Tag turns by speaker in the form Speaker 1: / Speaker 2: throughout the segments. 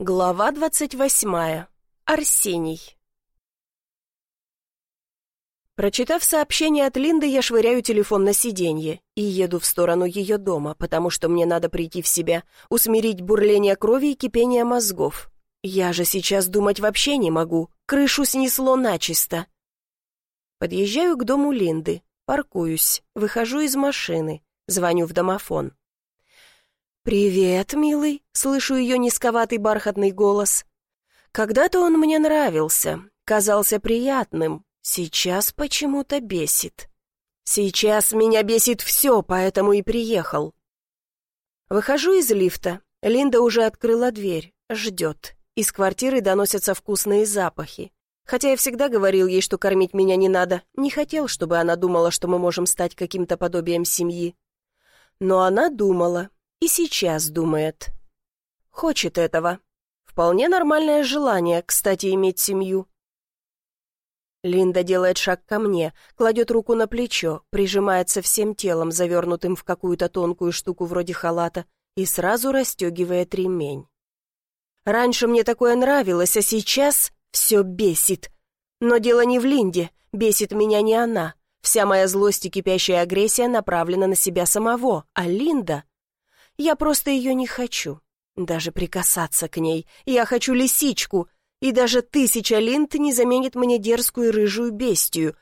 Speaker 1: Глава двадцать восьмая. Арсений. Прочитав сообщение от Линды, я швыряю телефон на сиденье и еду в сторону ее дома, потому что мне надо прийти в себя, усмирить бурление крови и кипение мозгов. Я же сейчас думать вообще не могу, крышу снесло начисто. Подъезжаю к дому Линды, паркуюсь, выхожу из машины, звоню в домофон. «Привет, милый», — слышу ее низковатый бархатный голос. «Когда-то он мне нравился, казался приятным, сейчас почему-то бесит. Сейчас меня бесит все, поэтому и приехал». Выхожу из лифта, Линда уже открыла дверь, ждет. Из квартиры доносятся вкусные запахи. Хотя я всегда говорил ей, что кормить меня не надо, не хотел, чтобы она думала, что мы можем стать каким-то подобием семьи. Но она думала, и сейчас думает. Хочет этого. Вполне нормальное желание, кстати, иметь семью. Линда делает шаг ко мне, кладет руку на плечо, прижимается всем телом, завернутым в какую-то тонкую штуку вроде халата, и сразу расстегивает ремень. Раньше мне такое нравилось, а сейчас все бесит. Но дело не в Линде, бесит меня не она. Вся моя злость и кипящая агрессия направлена на себя самого, а Линда я просто ее не хочу. Даже прикасаться к ней. Я хочу лисичку. И даже тысяча линд не заменит мне дерзкую рыжую бестию.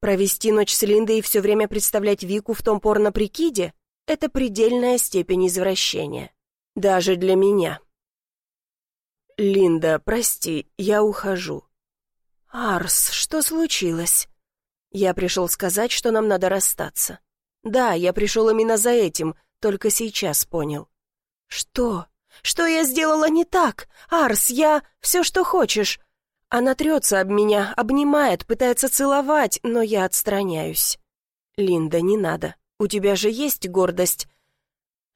Speaker 1: Провести ночь с Линдой и все время представлять Вику в том порно-прикиде — это предельная степень извращения. Даже для меня. «Линда, прости, я ухожу». «Арс, что случилось?» Я пришел сказать, что нам надо расстаться. Да, я пришел именно за этим, только сейчас понял. «Что? Что я сделала не так? Арс, я... все, что хочешь». Она трется об меня, обнимает, пытается целовать, но я отстраняюсь. «Линда, не надо. У тебя же есть гордость».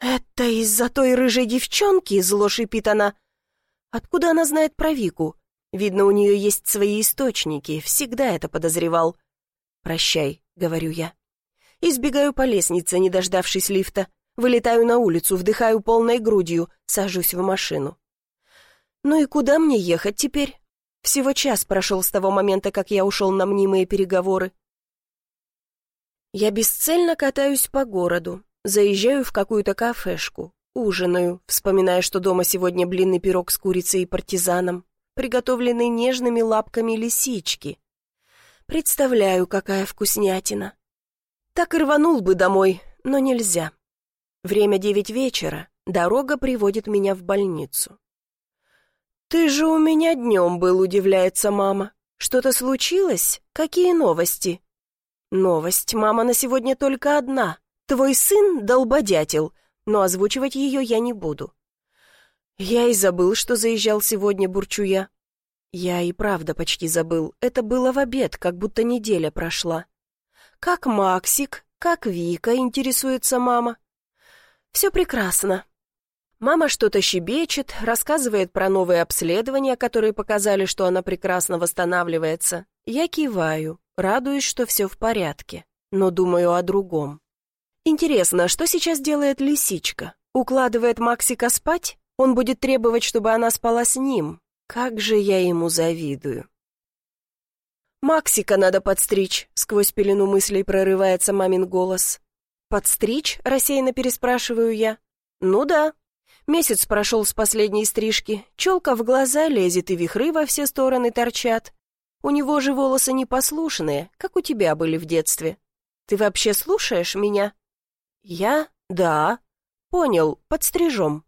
Speaker 1: «Это из-за той рыжей девчонки?» — зло шипит она. «Откуда она знает про Вику? Видно, у нее есть свои источники, всегда это подозревал». «Прощай», — говорю я. Избегаю по лестнице, не дождавшись лифта. Вылетаю на улицу, вдыхаю полной грудью, сажусь в машину. Ну и куда мне ехать теперь? Всего час прошел с того момента, как я ушел на мнимые переговоры. Я бесцельно катаюсь по городу, заезжаю в какую-то кафешку, ужинаю, вспоминая, что дома сегодня блинный пирог с курицей и партизаном, приготовленный нежными лапками лисички. Представляю, какая вкуснятина. Так и рванул бы домой, но нельзя. Время девять вечера, дорога приводит меня в больницу. «Ты же у меня днем был», — удивляется мама. «Что-то случилось? Какие новости?» «Новость, мама, на сегодня только одна. Твой сын — долбодятел, но озвучивать ее я не буду». «Я и забыл, что заезжал сегодня, бурчу я». Я и правда почти забыл. Это было в обед, как будто неделя прошла. «Как Максик? Как Вика?» — интересуется мама. Все прекрасно. Мама что-то щебечет, рассказывает про новые обследования, которые показали, что она прекрасно восстанавливается. Я киваю, радуюсь, что все в порядке, но думаю о другом. Интересно, что сейчас делает лисичка? Укладывает Максика спать? Он будет требовать, чтобы она спала с ним. Как же я ему завидую. «Максика надо подстричь», — сквозь пелену мыслей прорывается мамин голос. «Подстричь?» — рассеянно переспрашиваю я. «Ну да. Месяц прошел с последней стрижки. Челка в глаза лезет, и вихры во все стороны торчат. У него же волосы непослушные, как у тебя были в детстве. Ты вообще слушаешь меня?» «Я? Да. Понял, подстрижем».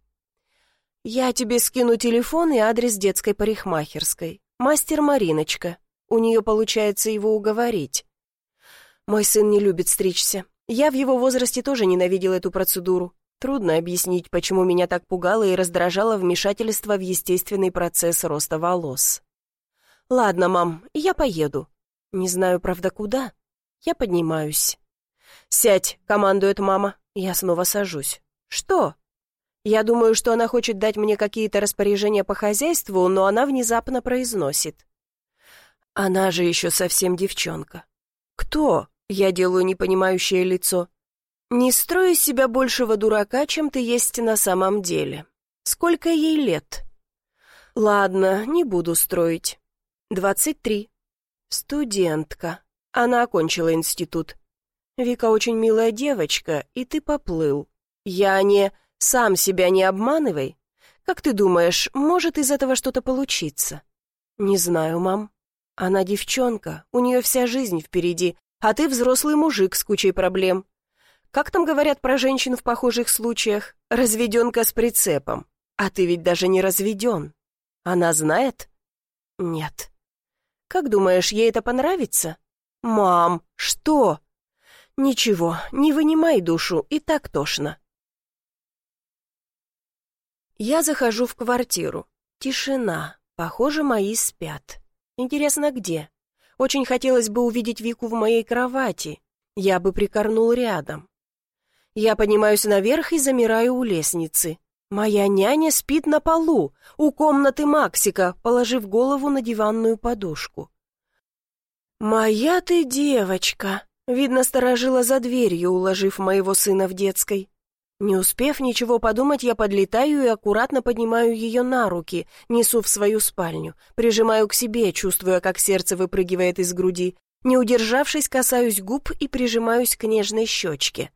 Speaker 1: «Я тебе скину телефон и адрес детской парикмахерской. Мастер Мариночка. У нее получается его уговорить». «Мой сын не любит стричься. Я в его возрасте тоже ненавидел эту процедуру. Трудно объяснить, почему меня так пугало и раздражало вмешательство в естественный процесс роста волос. «Ладно, мам, я поеду. Не знаю, правда, куда. Я поднимаюсь». «Сядь», — командует мама. Я снова сажусь. «Что?» Я думаю, что она хочет дать мне какие-то распоряжения по хозяйству, но она внезапно произносит. Она же еще совсем девчонка. «Кто?» Я делаю непонимающее лицо. «Не строй из себя большего дурака, чем ты есть на самом деле. Сколько ей лет? Ладно, не буду строить. Двадцать три. Студентка. Она окончила институт. Вика очень милая девочка, и ты поплыл. Я не... Сам себя не обманывай. Как ты думаешь, может из этого что-то получиться? Не знаю, мам. Она девчонка, у нее вся жизнь впереди, а ты взрослый мужик с кучей проблем. Как там говорят про женщин в похожих случаях? Разведенка с прицепом. А ты ведь даже не разведен. Она знает? Нет. Как думаешь, ей это понравится? Мам, что? Ничего, не вынимай душу, и так тошно. Я захожу в квартиру. Тишина. Похоже, мои спят. Интересно, где? Очень хотелось бы увидеть Вику в моей кровати. Я бы прикорнул рядом. Я поднимаюсь наверх и замираю у лестницы. Моя няня спит на полу, у комнаты Максика, положив голову на диванную подушку. «Моя ты девочка!» Видно, сторожила за дверью, уложив моего сына в детской. Не успев ничего подумать, я подлетаю и аккуратно поднимаю ее на руки, несу в свою спальню, прижимаю к себе, чувствуя, как сердце выпрыгивает из груди. Не удержавшись, касаюсь губ и прижимаюсь к нежной щечке.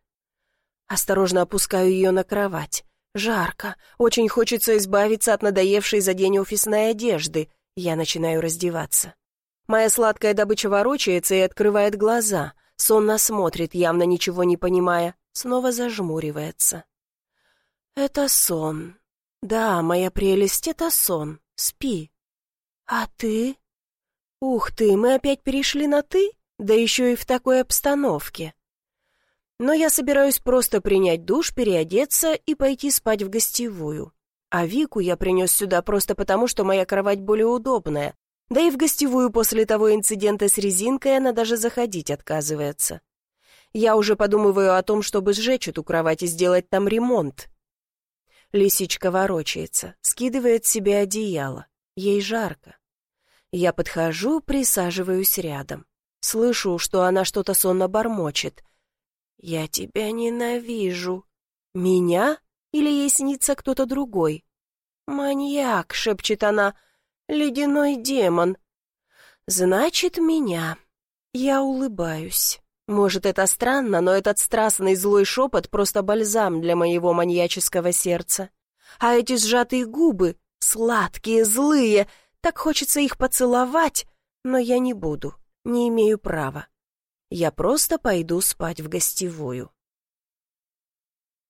Speaker 1: Осторожно опускаю ее на кровать. Жарко. Очень хочется избавиться от надоевшей за день офисной одежды. Я начинаю раздеваться. Моя сладкая добыча ворочается и открывает глаза. Сонно смотрит, явно ничего не понимая. Снова зажмуривается. «Это сон. Да, моя прелесть, это сон. Спи. А ты?» «Ух ты, мы опять перешли на «ты»? Да еще и в такой обстановке. Но я собираюсь просто принять душ, переодеться и пойти спать в гостевую. А Вику я принес сюда просто потому, что моя кровать более удобная. Да и в гостевую после того инцидента с резинкой она даже заходить отказывается. Я уже подумываю о том, чтобы сжечь эту кровать и сделать там ремонт. Лисичка ворочается, скидывает себе одеяло. Ей жарко. Я подхожу, присаживаюсь рядом. Слышу, что она что-то сонно бормочет — «Я тебя ненавижу». «Меня? Или ей снится кто-то другой?» «Маньяк», — шепчет она, — «ледяной демон». «Значит, меня». Я улыбаюсь. Может, это странно, но этот страстный злой шепот просто бальзам для моего маньяческого сердца. А эти сжатые губы, сладкие, злые, так хочется их поцеловать, но я не буду, не имею права. Я просто пойду спать в гостевую.